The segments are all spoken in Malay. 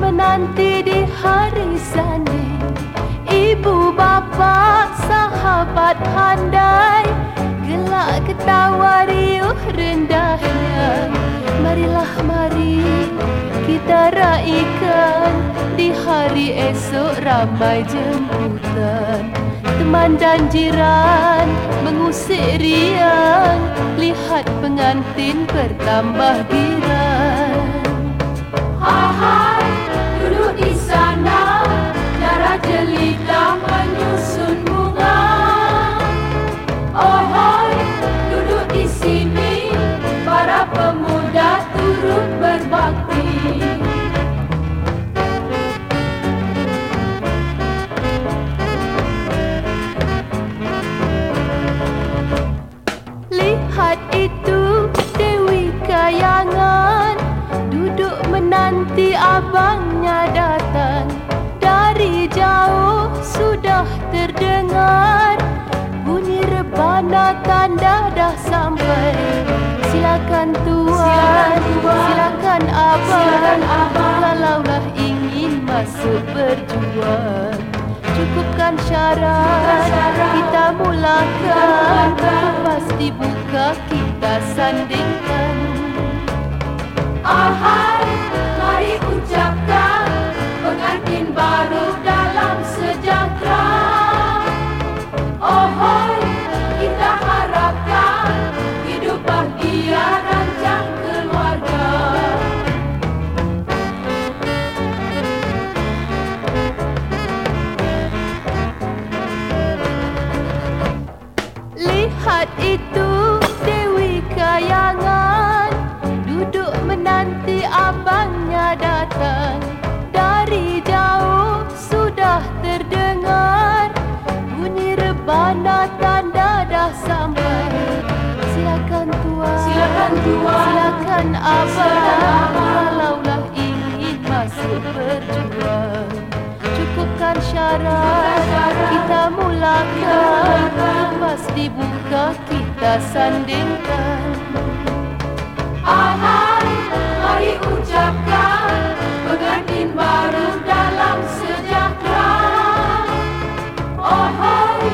menanti di hari sana Ibu bapa sahabat handai Gelak ketawa riuh rendahnya Marilah mari kita raikan Di hari esok ramai jemputan. Teman dan jiran mengusik riang Lihat pengantin bertambah girang. Rebana tanda dah sampai Silakan tuan, Silakan tuan. silakan abang, Silakan abang. Kalaulah ingin masuk berjuang Cukupkan syarat, kita mulakan Kita mulakan. Lepas dibuka kita sandingkan Lihat itu Dewi Kayangan Duduk menanti abangnya datang Dari jauh sudah terdengar Bunyi rebana tanda dah sampai Silakan tuan Silakan tuan. Silakan abang Silakan abang. Kalaulah ingin masuk berjuang Cukupkan syarat. Kita mulakan lepas dibuka kita sandingkan. Alai, mari ucapkan pengantin baru dalam sejahtera. Oh hai,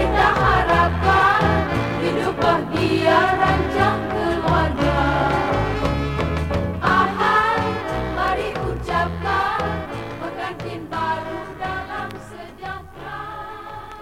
kita harapkan hidup bahagia.